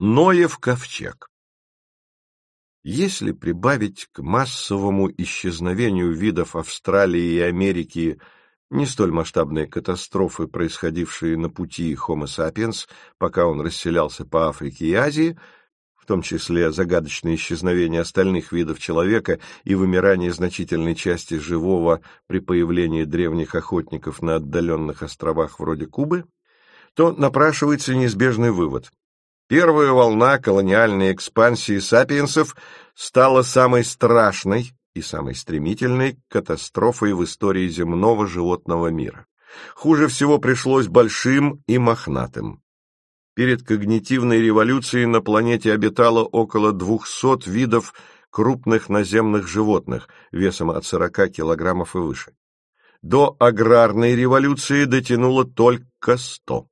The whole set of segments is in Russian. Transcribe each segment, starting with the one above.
Ноев ковчег Если прибавить к массовому исчезновению видов Австралии и Америки не столь масштабные катастрофы, происходившие на пути Homo sapiens, пока он расселялся по Африке и Азии, в том числе загадочное исчезновение остальных видов человека и вымирание значительной части живого при появлении древних охотников на отдаленных островах вроде Кубы, то напрашивается неизбежный вывод. Первая волна колониальной экспансии сапиенсов стала самой страшной и самой стремительной катастрофой в истории земного животного мира. Хуже всего пришлось большим и мохнатым. Перед когнитивной революцией на планете обитало около 200 видов крупных наземных животных весом от 40 килограммов и выше. До аграрной революции дотянуло только 100.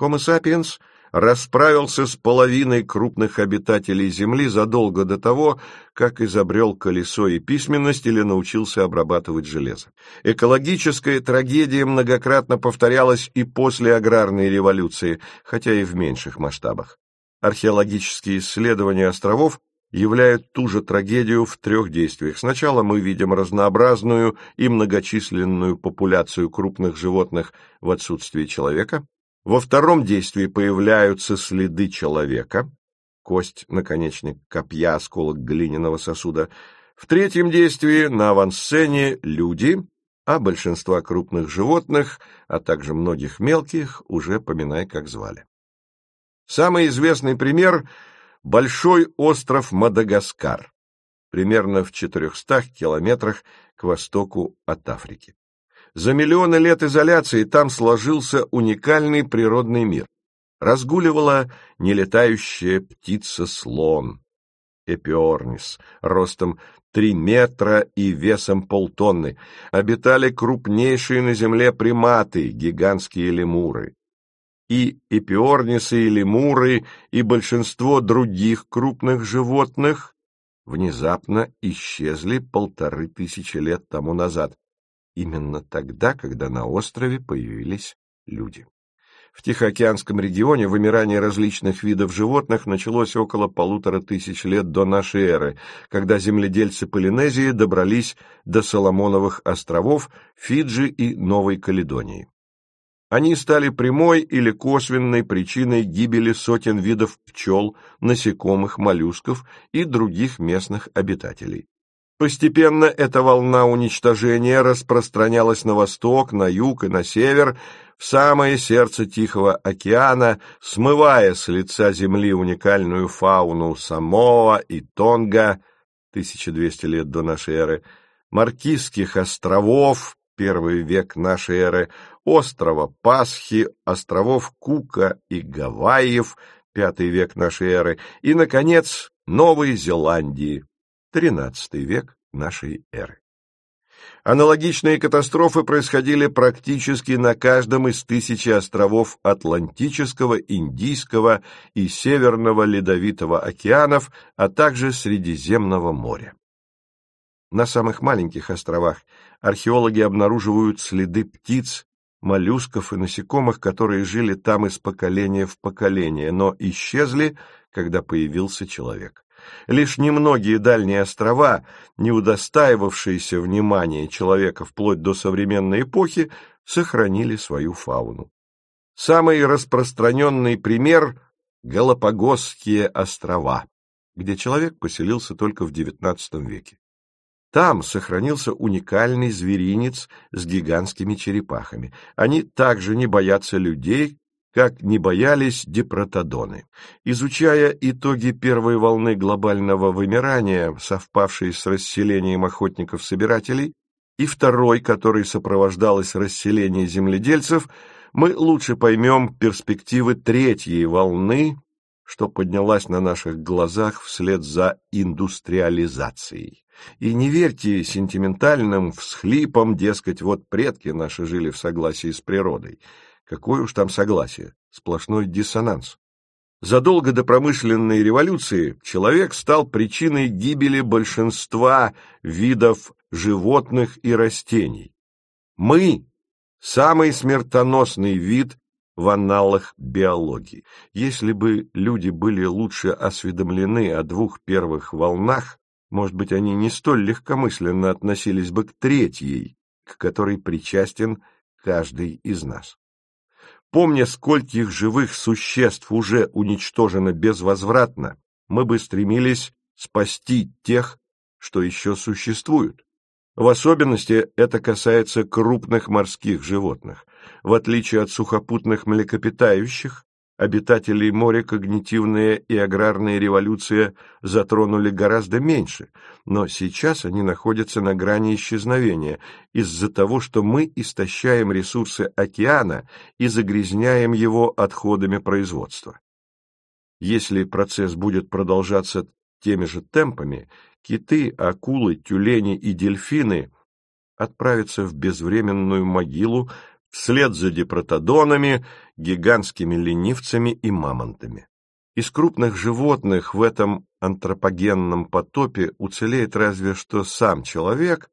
Homo sapiens расправился с половиной крупных обитателей Земли задолго до того, как изобрел колесо и письменность или научился обрабатывать железо. Экологическая трагедия многократно повторялась и после аграрной революции, хотя и в меньших масштабах. Археологические исследования островов являют ту же трагедию в трех действиях. Сначала мы видим разнообразную и многочисленную популяцию крупных животных в отсутствии человека, во втором действии появляются следы человека, кость, наконечник копья, осколок глиняного сосуда. В третьем действии на авансцене люди, а большинства крупных животных, а также многих мелких, уже поминай, как звали. Самый известный пример – большой остров Мадагаскар, примерно в 400 километрах к востоку от Африки. За миллионы лет изоляции там сложился уникальный природный мир. Разгуливала нелетающая птица-слон, эпиорнис, ростом три метра и весом полтонны. Обитали крупнейшие на земле приматы, гигантские лемуры. И эпиорнисы, и лемуры, и большинство других крупных животных внезапно исчезли полторы тысячи лет тому назад именно тогда, когда на острове появились люди. В Тихоокеанском регионе вымирание различных видов животных началось около полутора тысяч лет до нашей эры, когда земледельцы Полинезии добрались до Соломоновых островов, Фиджи и Новой Каледонии. Они стали прямой или косвенной причиной гибели сотен видов пчел, насекомых, моллюсков и других местных обитателей. Постепенно эта волна уничтожения распространялась на восток, на юг и на север, в самое сердце Тихого океана, смывая с лица земли уникальную фауну Самоа и Тонга, 1200 лет до нашей эры, Маркизских островов, первый век нашей эры, острова Пасхи, островов Кука и Гавайев, пятый век нашей эры, и, наконец, Новой Зеландии, XIII век нашей эры. Аналогичные катастрофы происходили практически на каждом из тысячи островов Атлантического, Индийского и Северного Ледовитого океанов, а также Средиземного моря. На самых маленьких островах археологи обнаруживают следы птиц, моллюсков и насекомых, которые жили там из поколения в поколение, но исчезли, когда появился человек. Лишь немногие дальние острова, не удостаивавшиеся внимания человека вплоть до современной эпохи, сохранили свою фауну. Самый распространенный пример — Галапагосские острова, где человек поселился только в XIX веке. Там сохранился уникальный зверинец с гигантскими черепахами. Они также не боятся людей, как не боялись депротодоны. Изучая итоги первой волны глобального вымирания, совпавшей с расселением охотников-собирателей, и второй, который сопровождалось расселение земледельцев, мы лучше поймем перспективы третьей волны, что поднялась на наших глазах вслед за индустриализацией. И не верьте сентиментальным всхлипам, дескать, вот предки наши жили в согласии с природой. Какое уж там согласие, сплошной диссонанс. Задолго до промышленной революции человек стал причиной гибели большинства видов животных и растений. Мы – самый смертоносный вид в аналах биологии. Если бы люди были лучше осведомлены о двух первых волнах, может быть, они не столь легкомысленно относились бы к третьей, к которой причастен каждый из нас. Помня, скольких живых существ уже уничтожено безвозвратно, мы бы стремились спасти тех, что еще существуют. В особенности это касается крупных морских животных. В отличие от сухопутных млекопитающих, обитателей моря когнитивная и аграрная революция затронули гораздо меньше, но сейчас они находятся на грани исчезновения из-за того, что мы истощаем ресурсы океана и загрязняем его отходами производства. Если процесс будет продолжаться теми же темпами, киты, акулы, тюлени и дельфины отправятся в безвременную могилу вслед за депротодонами, гигантскими ленивцами и мамонтами. Из крупных животных в этом антропогенном потопе уцелеет разве что сам человек,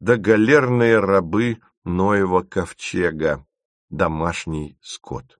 да галерные рабы Ноева ковчега, домашний скот.